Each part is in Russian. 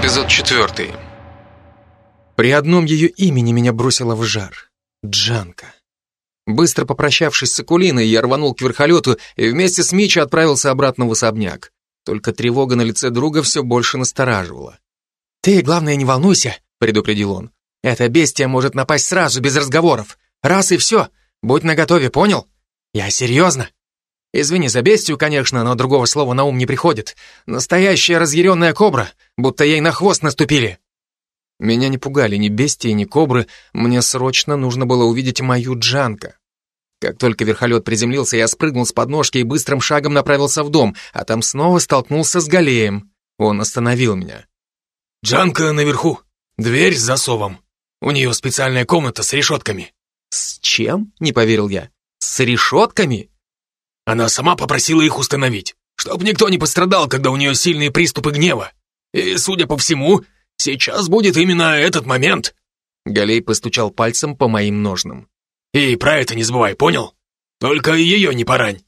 Эпизод четвертый. При одном ее имени меня бросило в жар. Джанка. Быстро попрощавшись с Акулиной, я рванул к верхолету и вместе с Мичи отправился обратно в особняк. Только тревога на лице друга все больше настораживала. «Ты, главное, не волнуйся», — предупредил он. «Это бестия может напасть сразу, без разговоров. Раз и все. Будь наготове, понял? Я серьезно. Извини за бестию, конечно, но другого слова на ум не приходит. Настоящая разъяренная кобра, будто ей на хвост наступили». Меня не пугали ни бестии, ни кобры, мне срочно нужно было увидеть мою Джанка. Как только верхолет приземлился, я спрыгнул с подножки и быстрым шагом направился в дом, а там снова столкнулся с Галеем. Он остановил меня. «Джанка наверху. Дверь с засовом. У нее специальная комната с решетками». «С чем?» — не поверил я. «С решетками?» Она сама попросила их установить, чтоб никто не пострадал, когда у нее сильные приступы гнева. И, судя по всему, сейчас будет именно этот момент. Галей постучал пальцем по моим ножным. И про это не забывай, понял? Только ее не порань.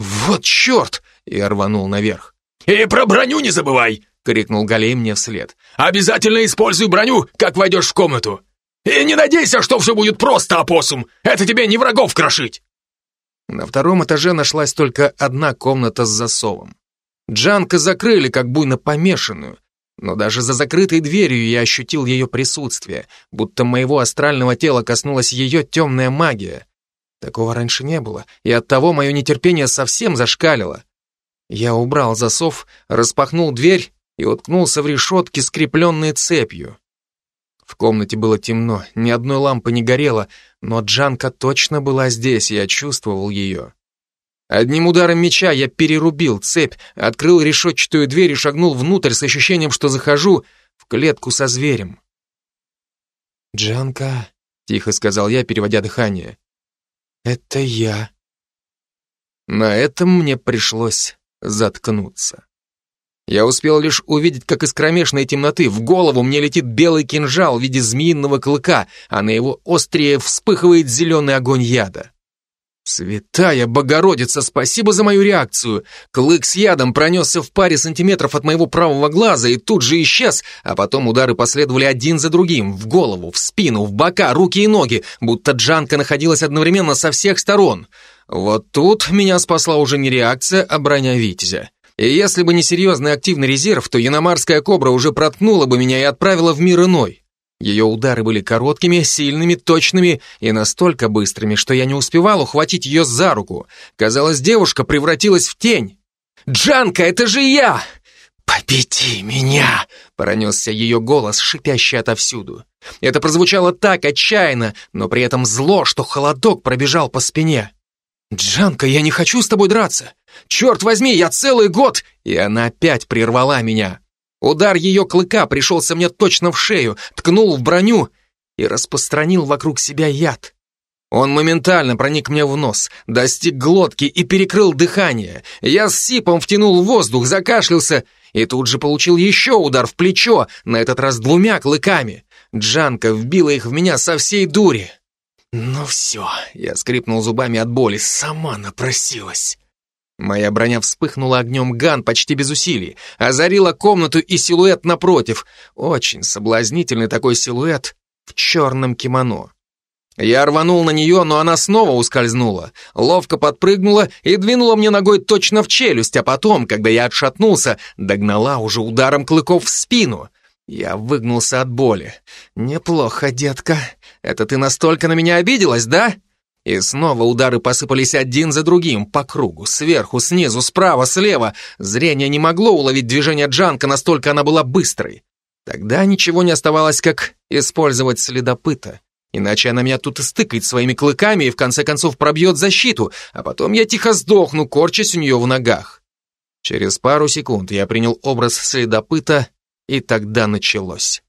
Вот черт! Я рванул наверх. И про броню не забывай! крикнул Галей мне вслед. «Обязательно используй броню, как войдешь в комнату! И не надейся, что все будет просто, опоссум! Это тебе не врагов крошить!» На втором этаже нашлась только одна комната с засовом. Джанка закрыли, как буйно помешанную, но даже за закрытой дверью я ощутил ее присутствие, будто моего астрального тела коснулась ее темная магия. Такого раньше не было, и оттого мое нетерпение совсем зашкалило. Я убрал засов, распахнул дверь и уткнулся в решетки, скрепленные цепью. В комнате было темно, ни одной лампы не горело, но Джанка точно была здесь, я чувствовал ее. Одним ударом меча я перерубил цепь, открыл решетчатую дверь и шагнул внутрь с ощущением, что захожу в клетку со зверем. «Джанка», — тихо сказал я, переводя дыхание, — «это я». На этом мне пришлось заткнуться. Я успел лишь увидеть, как из кромешной темноты в голову мне летит белый кинжал в виде змеиного клыка, а на его острие вспыхивает зеленый огонь яда. Святая Богородица, спасибо за мою реакцию. Клык с ядом пронесся в паре сантиметров от моего правого глаза и тут же исчез, а потом удары последовали один за другим, в голову, в спину, в бока, руки и ноги, будто Джанка находилась одновременно со всех сторон. Вот тут меня спасла уже не реакция, а броня Витязя. И если бы не серьезный активный резерв, то яномарская кобра уже проткнула бы меня и отправила в мир иной. Ее удары были короткими, сильными, точными и настолько быстрыми, что я не успевал ухватить ее за руку. Казалось, девушка превратилась в тень. «Джанка, это же я!» «Победи меня!» — пронесся ее голос, шипящий отовсюду. Это прозвучало так отчаянно, но при этом зло, что холодок пробежал по спине. «Джанка, я не хочу с тобой драться! Черт возьми, я целый год!» И она опять прервала меня. Удар ее клыка пришелся мне точно в шею, ткнул в броню и распространил вокруг себя яд. Он моментально проник мне в нос, достиг глотки и перекрыл дыхание. Я с сипом втянул воздух, закашлялся и тут же получил еще удар в плечо, на этот раз двумя клыками. Джанка вбила их в меня со всей дури. «Ну все», — я скрипнул зубами от боли, сама напросилась. Моя броня вспыхнула огнем ган почти без усилий, озарила комнату и силуэт напротив. Очень соблазнительный такой силуэт в черном кимоно. Я рванул на нее, но она снова ускользнула, ловко подпрыгнула и двинула мне ногой точно в челюсть, а потом, когда я отшатнулся, догнала уже ударом клыков в спину. Я выгнулся от боли. «Неплохо, детка. Это ты настолько на меня обиделась, да?» И снова удары посыпались один за другим, по кругу, сверху, снизу, справа, слева. Зрение не могло уловить движение Джанка, настолько она была быстрой. Тогда ничего не оставалось, как использовать следопыта. Иначе она меня тут и стыкает своими клыками и в конце концов пробьет защиту, а потом я тихо сдохну, корчась у нее в ногах. Через пару секунд я принял образ следопыта, и тогда началось.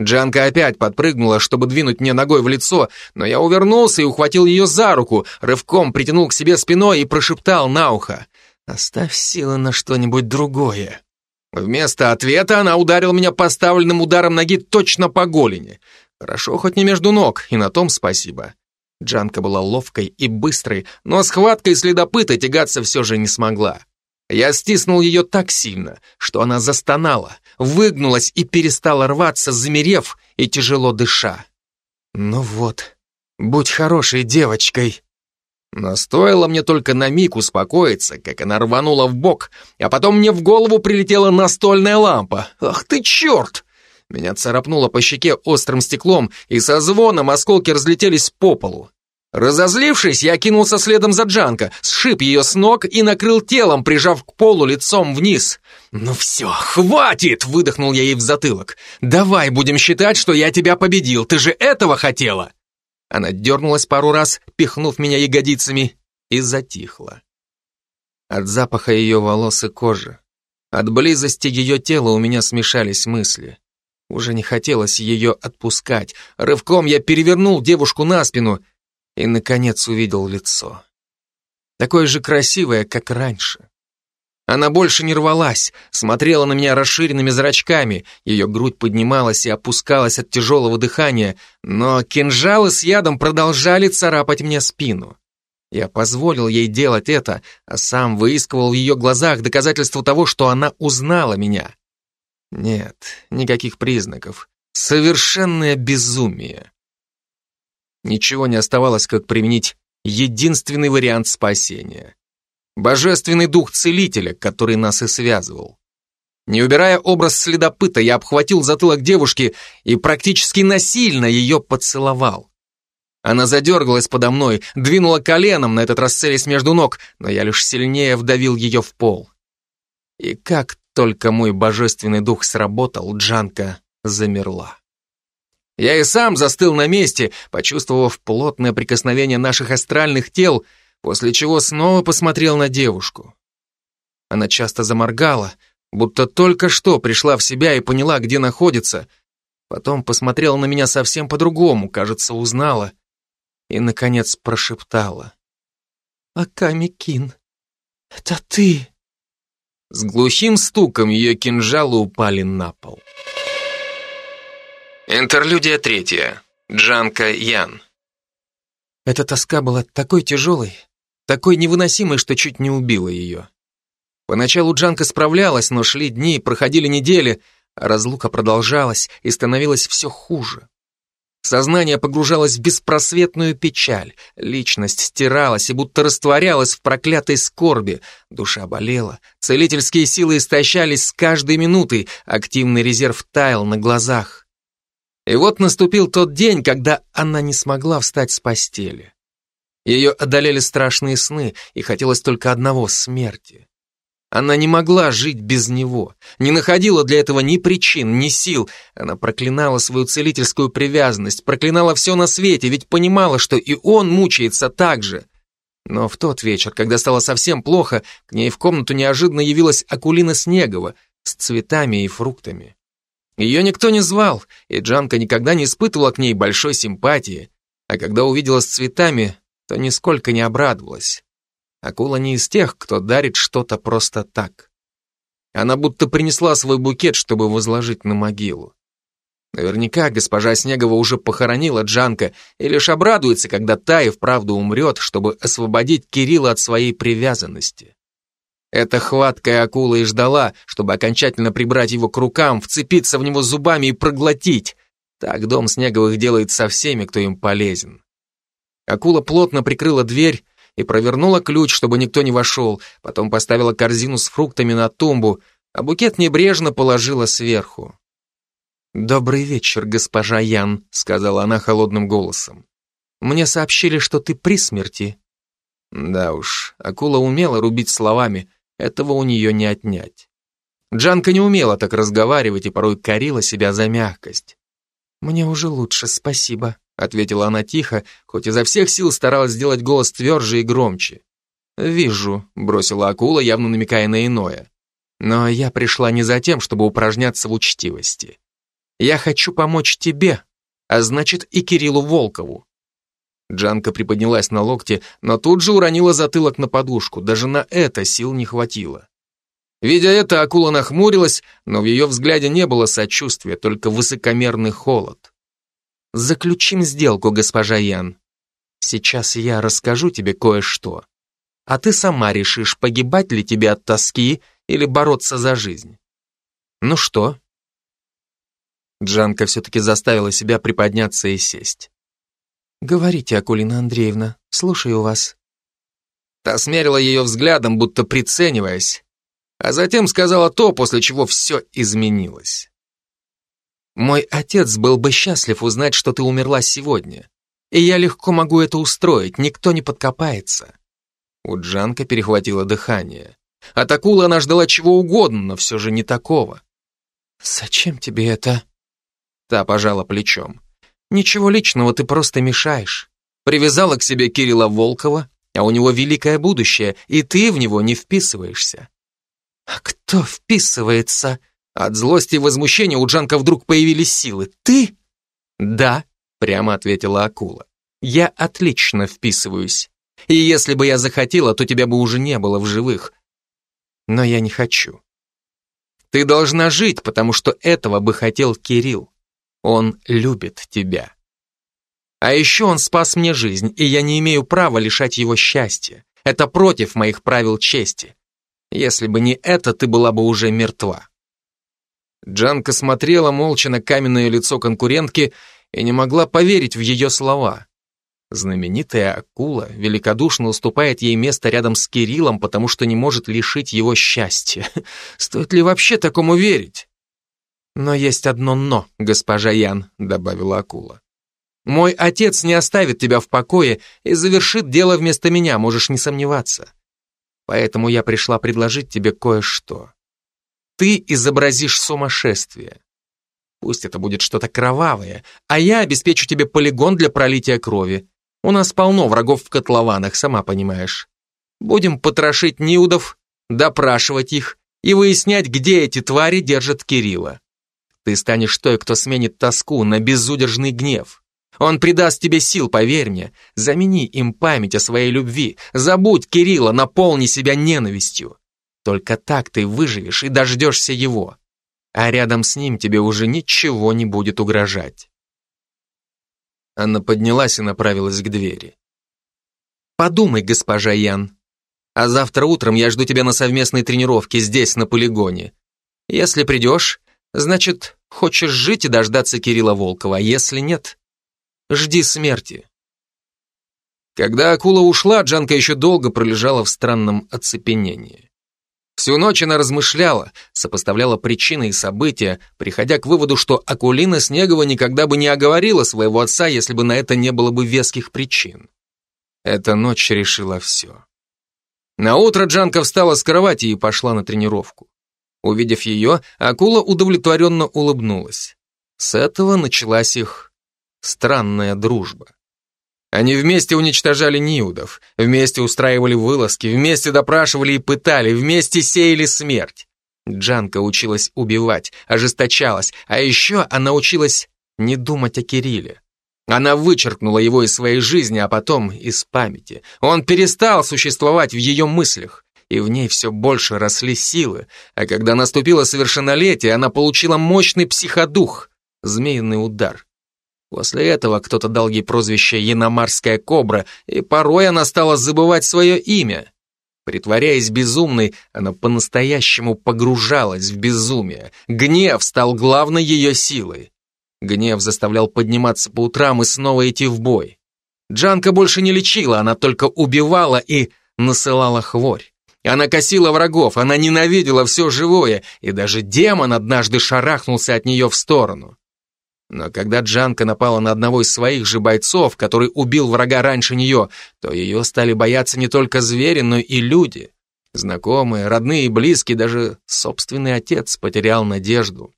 Джанка опять подпрыгнула, чтобы двинуть мне ногой в лицо, но я увернулся и ухватил ее за руку, рывком притянул к себе спиной и прошептал на ухо. «Оставь силы на что-нибудь другое». Вместо ответа она ударила меня поставленным ударом ноги точно по голени. Хорошо, хоть не между ног, и на том спасибо. Джанка была ловкой и быстрой, но схваткой следопыта тягаться все же не смогла. Я стиснул ее так сильно, что она застонала, выгнулась и перестала рваться, замерев и тяжело дыша. Ну вот, будь хорошей девочкой. Но стоило мне только на миг успокоиться, как она рванула в бок, а потом мне в голову прилетела настольная лампа. Ах ты черт! Меня царапнуло по щеке острым стеклом, и со звоном осколки разлетелись по полу. Разозлившись, я кинулся следом за Джанко, сшиб ее с ног и накрыл телом, прижав к полу лицом вниз. «Ну все, хватит!» — выдохнул я ей в затылок. «Давай будем считать, что я тебя победил, ты же этого хотела!» Она дернулась пару раз, пихнув меня ягодицами, и затихла. От запаха ее волос и кожи, от близости ее тела у меня смешались мысли. Уже не хотелось ее отпускать. Рывком я перевернул девушку на спину и, наконец, увидел лицо. Такое же красивое, как раньше. Она больше не рвалась, смотрела на меня расширенными зрачками, ее грудь поднималась и опускалась от тяжелого дыхания, но кинжалы с ядом продолжали царапать мне спину. Я позволил ей делать это, а сам выискивал в ее глазах доказательство того, что она узнала меня. Нет, никаких признаков. Совершенное безумие. Ничего не оставалось, как применить единственный вариант спасения. Божественный дух целителя, который нас и связывал. Не убирая образ следопыта, я обхватил затылок девушки и практически насильно ее поцеловал. Она задергалась подо мной, двинула коленом, на этот раз целясь между ног, но я лишь сильнее вдавил ее в пол. И как только мой божественный дух сработал, Джанка замерла. Я и сам застыл на месте, почувствовав плотное прикосновение наших астральных тел, после чего снова посмотрел на девушку. Она часто заморгала, будто только что пришла в себя и поняла, где находится. Потом посмотрела на меня совсем по-другому, кажется, узнала. И, наконец, прошептала. «Акамикин, это ты!» С глухим стуком ее кинжалы упали на пол. Интерлюдия третья. Джанка Ян. Эта тоска была такой тяжелой, такой невыносимой, что чуть не убила ее. Поначалу Джанка справлялась, но шли дни, проходили недели, а разлука продолжалась и становилась все хуже. Сознание погружалось в беспросветную печаль, личность стиралась и будто растворялась в проклятой скорби, душа болела, целительские силы истощались с каждой минутой, активный резерв таял на глазах. И вот наступил тот день, когда она не смогла встать с постели. Ее одолели страшные сны, и хотелось только одного — смерти. Она не могла жить без него, не находила для этого ни причин, ни сил. Она проклинала свою целительскую привязанность, проклинала все на свете, ведь понимала, что и он мучается так же. Но в тот вечер, когда стало совсем плохо, к ней в комнату неожиданно явилась Акулина Снегова с цветами и фруктами. Ее никто не звал, и Джанка никогда не испытывала к ней большой симпатии, а когда увидела с цветами, то нисколько не обрадовалась. Акула не из тех, кто дарит что-то просто так. Она будто принесла свой букет, чтобы возложить на могилу. Наверняка госпожа Снегова уже похоронила Джанка и лишь обрадуется, когда та и вправду умрет, чтобы освободить Кирилла от своей привязанности. Эта хваткая акула и ждала, чтобы окончательно прибрать его к рукам, вцепиться в него зубами и проглотить. Так дом Снеговых делает со всеми, кто им полезен. Акула плотно прикрыла дверь и провернула ключ, чтобы никто не вошел, потом поставила корзину с фруктами на тумбу, а букет небрежно положила сверху. «Добрый вечер, госпожа Ян», — сказала она холодным голосом. «Мне сообщили, что ты при смерти». Да уж, акула умела рубить словами, этого у нее не отнять. Джанка не умела так разговаривать и порой корила себя за мягкость. «Мне уже лучше, спасибо», ответила она тихо, хоть изо всех сил старалась сделать голос тверже и громче. «Вижу», — бросила акула, явно намекая на иное. «Но я пришла не за тем, чтобы упражняться в учтивости. Я хочу помочь тебе, а значит и Кириллу Волкову». Джанка приподнялась на локте, но тут же уронила затылок на подушку, даже на это сил не хватило. Видя это, акула нахмурилась, но в ее взгляде не было сочувствия, только высокомерный холод. Заключим сделку, госпожа Ян. Сейчас я расскажу тебе кое-что. а ты сама решишь, погибать ли тебе от тоски или бороться за жизнь. Ну что? Джанка все-таки заставила себя приподняться и сесть. «Говорите, Акулина Андреевна, слушаю вас». Та смерила ее взглядом, будто прицениваясь, а затем сказала то, после чего все изменилось. «Мой отец был бы счастлив узнать, что ты умерла сегодня, и я легко могу это устроить, никто не подкопается». У Джанка перехватило дыхание. От акулы она ждала чего угодно, но все же не такого. «Зачем тебе это?» Та пожала плечом. «Ничего личного, ты просто мешаешь. Привязала к себе Кирилла Волкова, а у него великое будущее, и ты в него не вписываешься». «А кто вписывается?» От злости и возмущения у Джанка вдруг появились силы. «Ты?» «Да», — прямо ответила акула. «Я отлично вписываюсь. И если бы я захотела, то тебя бы уже не было в живых. Но я не хочу. Ты должна жить, потому что этого бы хотел Кирилл. Он любит тебя. А еще он спас мне жизнь, и я не имею права лишать его счастья. Это против моих правил чести. Если бы не это, ты была бы уже мертва. Джанка смотрела молча на каменное лицо конкурентки и не могла поверить в ее слова. Знаменитая акула великодушно уступает ей место рядом с Кириллом, потому что не может лишить его счастья. Стоит ли вообще такому верить? «Но есть одно «но», госпожа Ян», — добавила акула. «Мой отец не оставит тебя в покое и завершит дело вместо меня, можешь не сомневаться. Поэтому я пришла предложить тебе кое-что. Ты изобразишь сумасшествие. Пусть это будет что-то кровавое, а я обеспечу тебе полигон для пролития крови. У нас полно врагов в котлованах, сама понимаешь. Будем потрошить Ниудов, допрашивать их и выяснять, где эти твари держат Кирилла. Ты станешь той, кто сменит тоску на безудержный гнев. Он придаст тебе сил, поверь мне. Замени им память о своей любви. Забудь Кирилла, наполни себя ненавистью. Только так ты выживешь и дождешься его. А рядом с ним тебе уже ничего не будет угрожать. Анна поднялась и направилась к двери. Подумай, госпожа Ян. А завтра утром я жду тебя на совместной тренировке здесь, на полигоне. Если придешь, значит, Хочешь жить и дождаться Кирилла Волкова, а если нет, жди смерти. Когда акула ушла, Джанка еще долго пролежала в странном оцепенении. Всю ночь она размышляла, сопоставляла причины и события, приходя к выводу, что Акулина Снегова никогда бы не оговорила своего отца, если бы на это не было бы веских причин. Эта ночь решила все. На утро Джанка встала с кровати и пошла на тренировку. Увидев ее, акула удовлетворенно улыбнулась. С этого началась их странная дружба. Они вместе уничтожали Ниудов, вместе устраивали вылазки, вместе допрашивали и пытали, вместе сеяли смерть. Джанка училась убивать, ожесточалась, а еще она училась не думать о Кирилле. Она вычеркнула его из своей жизни, а потом из памяти. Он перестал существовать в ее мыслях и в ней все больше росли силы, а когда наступило совершеннолетие, она получила мощный психодух, змеиный удар. После этого кто-то дал ей прозвище «Яномарская кобра», и порой она стала забывать свое имя. Притворяясь безумной, она по-настоящему погружалась в безумие. Гнев стал главной ее силой. Гнев заставлял подниматься по утрам и снова идти в бой. Джанка больше не лечила, она только убивала и насылала хворь. Она косила врагов, она ненавидела все живое, и даже демон однажды шарахнулся от нее в сторону. Но когда Джанка напала на одного из своих же бойцов, который убил врага раньше нее, то ее стали бояться не только звери, но и люди. Знакомые, родные и близкие, даже собственный отец потерял надежду.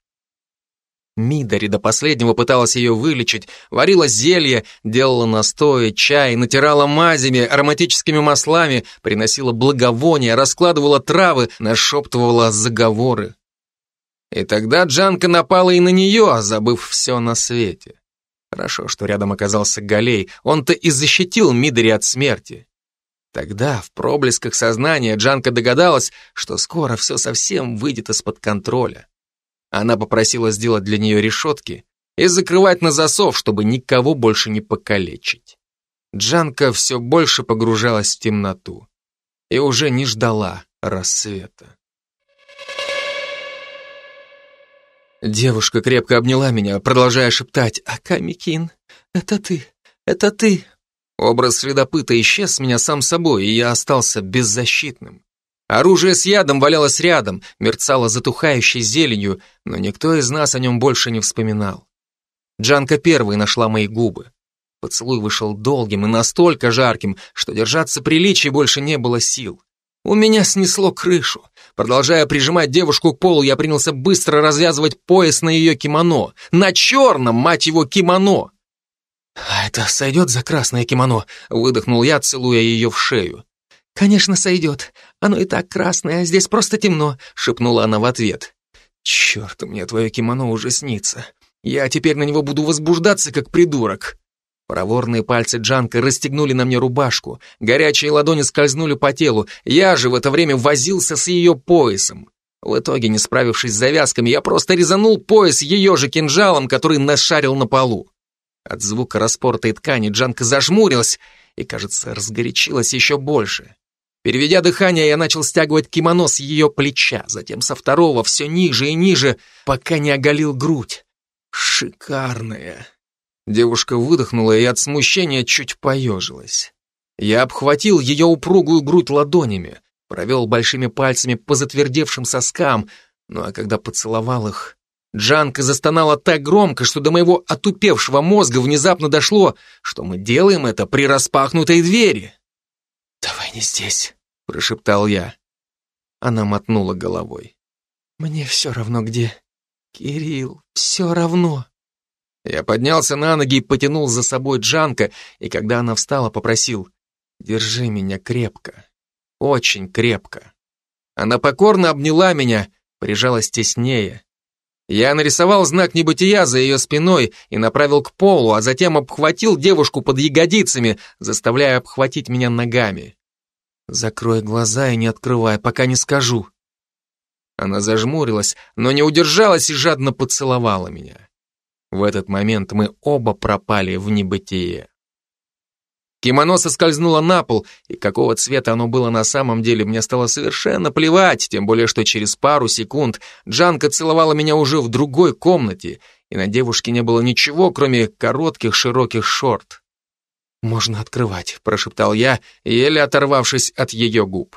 Мидари до последнего пыталась ее вылечить, варила зелье, делала настои, чай, натирала мазями, ароматическими маслами, приносила благовония, раскладывала травы, нашептывала заговоры. И тогда Джанка напала и на нее, забыв все на свете. Хорошо, что рядом оказался Галей, он-то и защитил Мидари от смерти. Тогда, в проблесках сознания, Джанка догадалась, что скоро все совсем выйдет из-под контроля. Она попросила сделать для нее решетки и закрывать на засов, чтобы никого больше не покалечить. Джанка все больше погружалась в темноту. и уже не ждала рассвета. Девушка крепко обняла меня, продолжая шептать «Акамикин, это ты, это ты!» Образ следопыта исчез с меня сам собой, и я остался беззащитным. Оружие с ядом валялось рядом, мерцало затухающей зеленью, но никто из нас о нем больше не вспоминал. Джанка первой нашла мои губы. Поцелуй вышел долгим и настолько жарким, что держаться приличий больше не было сил. У меня снесло крышу. Продолжая прижимать девушку к полу, я принялся быстро развязывать пояс на ее кимоно. На черном, мать его, кимоно! «А это сойдет за красное кимоно?» — выдохнул я, целуя ее в шею. «Конечно, сойдет. Оно и так красное, здесь просто темно», — шепнула она в ответ. «Черт, мне твое кимоно уже снится. Я теперь на него буду возбуждаться, как придурок». Проворные пальцы Джанка расстегнули на мне рубашку, горячие ладони скользнули по телу, я же в это время возился с ее поясом. В итоге, не справившись с завязками, я просто резанул пояс ее же кинжалом, который нашарил на полу. От звука распортой ткани Джанка зажмурилась и, кажется, разгорячилась еще больше. Переведя дыхание, я начал стягивать кимоно с ее плеча, затем со второго все ниже и ниже, пока не оголил грудь. Шикарная. Девушка выдохнула и от смущения чуть поежилась. Я обхватил ее упругую грудь ладонями, провел большими пальцами по затвердевшим соскам, ну а когда поцеловал их, Джанка застонала так громко, что до моего отупевшего мозга внезапно дошло, что мы делаем это при распахнутой двери. «Давай не здесь», — прошептал я. Она мотнула головой. «Мне все равно где. Кирилл, все равно». Я поднялся на ноги и потянул за собой Джанка, и когда она встала, попросил «Держи меня крепко, очень крепко». Она покорно обняла меня, прижалась теснее. Я нарисовал знак небытия за ее спиной и направил к полу, а затем обхватил девушку под ягодицами, заставляя обхватить меня ногами. «Закрой глаза и не открывай, пока не скажу». Она зажмурилась, но не удержалась и жадно поцеловала меня. В этот момент мы оба пропали в небытие. Кимоно соскользнуло на пол, и какого цвета оно было на самом деле, мне стало совершенно плевать, тем более, что через пару секунд Джанка целовала меня уже в другой комнате, и на девушке не было ничего, кроме коротких широких шорт. «Можно открывать», — прошептал я, еле оторвавшись от ее губ.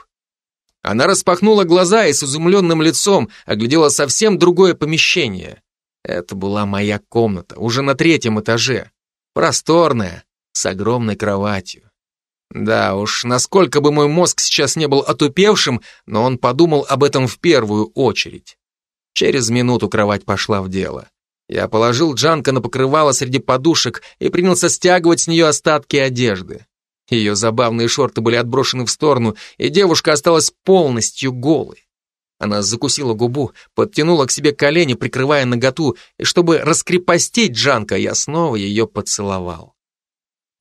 Она распахнула глаза и с изумленным лицом оглядела совсем другое помещение. Это была моя комната, уже на третьем этаже. Просторная, с огромной кроватью. Да уж, насколько бы мой мозг сейчас не был отупевшим, но он подумал об этом в первую очередь. Через минуту кровать пошла в дело. Я положил Джанка на покрывало среди подушек и принялся стягивать с нее остатки одежды. Ее забавные шорты были отброшены в сторону, и девушка осталась полностью голой. Она закусила губу, подтянула к себе колени, прикрывая наготу, и чтобы раскрепостить Джанка, я снова ее поцеловал.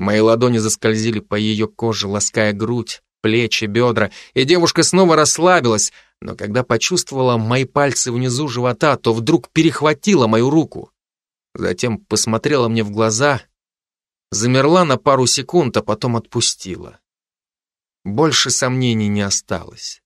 Мои ладони заскользили по ее коже, лаская грудь, плечи, бедра, и девушка снова расслабилась, но когда почувствовала мои пальцы внизу живота, то вдруг перехватила мою руку. Затем посмотрела мне в глаза, замерла на пару секунд, а потом отпустила. Больше сомнений не осталось.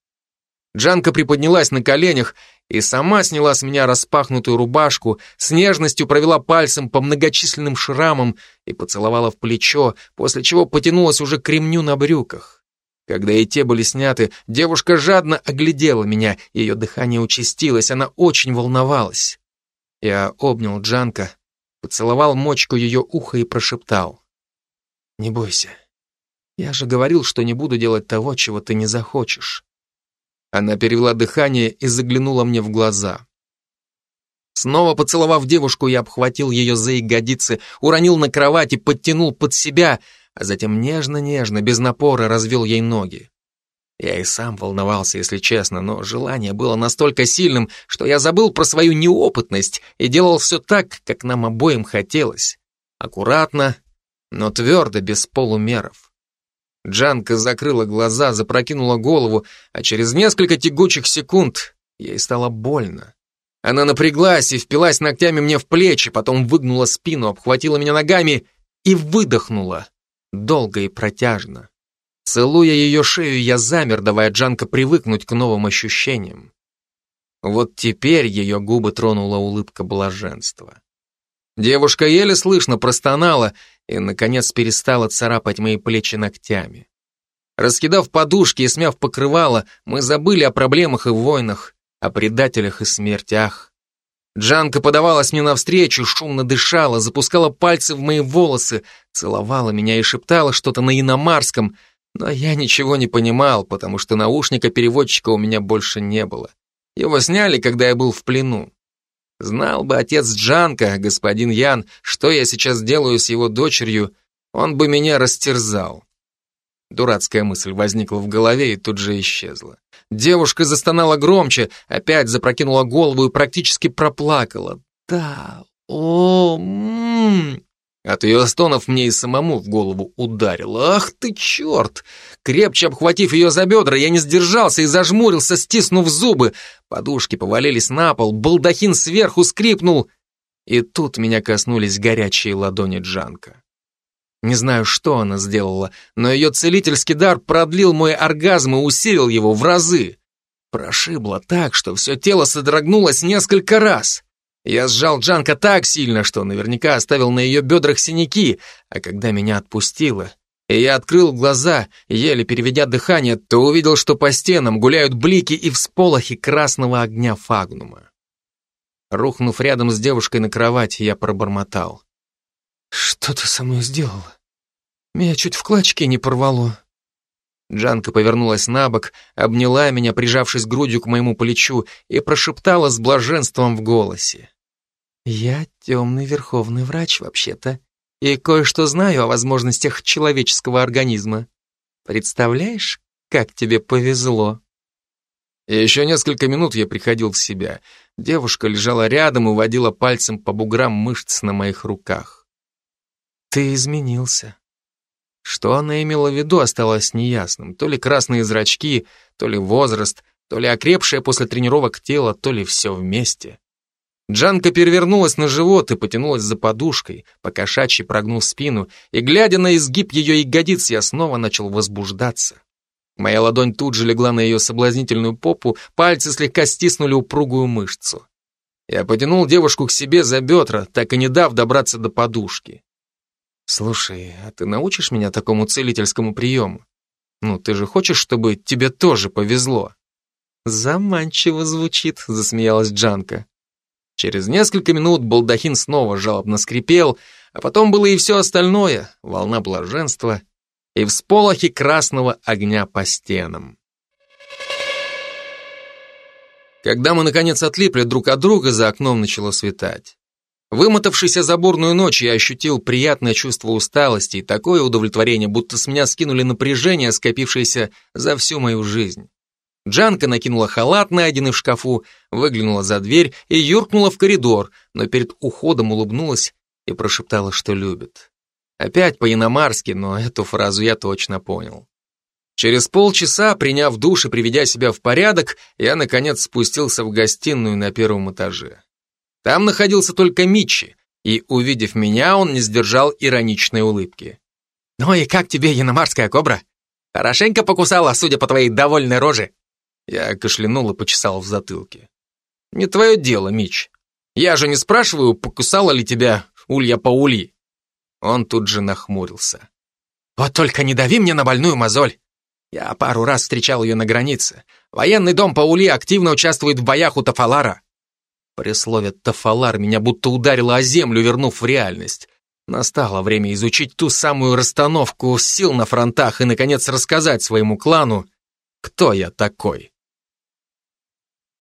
Джанка приподнялась на коленях и сама сняла с меня распахнутую рубашку, с нежностью провела пальцем по многочисленным шрамам и поцеловала в плечо, после чего потянулась уже к ремню на брюках. Когда и те были сняты, девушка жадно оглядела меня, ее дыхание участилось, она очень волновалась. Я обнял Джанка, поцеловал мочку ее уха и прошептал. «Не бойся. Я же говорил, что не буду делать того, чего ты не захочешь. Она перевела дыхание и заглянула мне в глаза. Снова поцеловав девушку, я обхватил ее за ягодицы, уронил на кровать и подтянул под себя, а затем нежно-нежно, без напора, развел ей ноги. Я и сам волновался, если честно, но желание было настолько сильным, что я забыл про свою неопытность и делал все так, как нам обоим хотелось. Аккуратно, но твердо, без полумеров. Джанка закрыла глаза, запрокинула голову, а через несколько тягучих секунд ей стало больно. Она напряглась и впилась ногтями мне в плечи, потом выгнула спину, обхватила меня ногами и выдохнула, долго и протяжно. Целуя ее шею, я замер, давая Джанка привыкнуть к новым ощущениям. Вот теперь ее губы тронула улыбка блаженства. Девушка еле слышно простонала и, наконец, перестала царапать мои плечи ногтями. Раскидав подушки и смяв покрывало, мы забыли о проблемах и войнах, о предателях и смертях. Джанка подавалась мне навстречу, шумно дышала, запускала пальцы в мои волосы, целовала меня и шептала что-то на иномарском, но я ничего не понимал, потому что наушника-переводчика у меня больше не было. Его сняли, когда я был в плену. Знал бы отец Джанка, господин Ян, что я сейчас делаю с его дочерью, он бы меня растерзал. Дурацкая мысль возникла в голове и тут же исчезла. Девушка застонала громче, опять запрокинула голову и практически проплакала. «Да, о, м От ее стонов мне и самому в голову ударило. «Ах ты черт!» Крепче обхватив ее за бедра, я не сдержался и зажмурился, стиснув зубы. Подушки повалились на пол, балдахин сверху скрипнул. И тут меня коснулись горячие ладони Джанка. Не знаю, что она сделала, но ее целительский дар продлил мой оргазм и усилил его в разы. Прошибло так, что все тело содрогнулось несколько раз. Я сжал Джанка так сильно, что наверняка оставил на ее бедрах синяки, а когда меня отпустило, и я открыл глаза, еле переведя дыхание, то увидел, что по стенам гуляют блики и всполохи красного огня фагнума. Рухнув рядом с девушкой на кровати, я пробормотал. «Что ты со мной сделала? Меня чуть в клочки не порвало». Джанка повернулась на бок, обняла меня, прижавшись грудью к моему плечу, и прошептала с блаженством в голосе. «Я темный верховный врач, вообще-то, и кое-что знаю о возможностях человеческого организма. Представляешь, как тебе повезло?» И еще несколько минут я приходил в себя. Девушка лежала рядом и водила пальцем по буграм мышц на моих руках. Ты изменился. Что она имела в виду, осталось неясным. То ли красные зрачки, то ли возраст, то ли окрепшее после тренировок тело, то ли все вместе. Джанка перевернулась на живот и потянулась за подушкой, покошачьи прогнув спину, и, глядя на изгиб ее ягодиц, я снова начал возбуждаться. Моя ладонь тут же легла на ее соблазнительную попу, пальцы слегка стиснули упругую мышцу. Я потянул девушку к себе за бедра, так и не дав добраться до подушки. «Слушай, а ты научишь меня такому целительскому приему? Ну, ты же хочешь, чтобы тебе тоже повезло?» «Заманчиво звучит», — засмеялась Джанка. Через несколько минут балдахин снова жалобно скрипел, а потом было и все остальное, волна блаженства и всполохи красного огня по стенам. Когда мы, наконец, отлипли друг от друга, за окном начало светать. Вымотавшийся за бурную ночь, я ощутил приятное чувство усталости и такое удовлетворение, будто с меня скинули напряжение, скопившееся за всю мою жизнь. Джанка накинула халат, найденный в шкафу, выглянула за дверь и юркнула в коридор, но перед уходом улыбнулась и прошептала, что любит. Опять по-иномарски, но эту фразу я точно понял. Через полчаса, приняв душ и приведя себя в порядок, я, наконец, спустился в гостиную на первом этаже. Там находился только Митчи, и, увидев меня, он не сдержал ироничной улыбки. «Ну и как тебе, яномарская кобра? Хорошенько покусала, судя по твоей довольной роже?» Я кашлянул и почесал в затылке. «Не твое дело, Митч. Я же не спрашиваю, покусала ли тебя улья по ульи». Он тут же нахмурился. «Вот только не дави мне на больную мозоль. Я пару раз встречал ее на границе. Военный дом Паули активно участвует в боях у Тафалара. При слове «тафалар» меня будто ударило о землю, вернув в реальность. Настало время изучить ту самую расстановку сил на фронтах и, наконец, рассказать своему клану, кто я такой.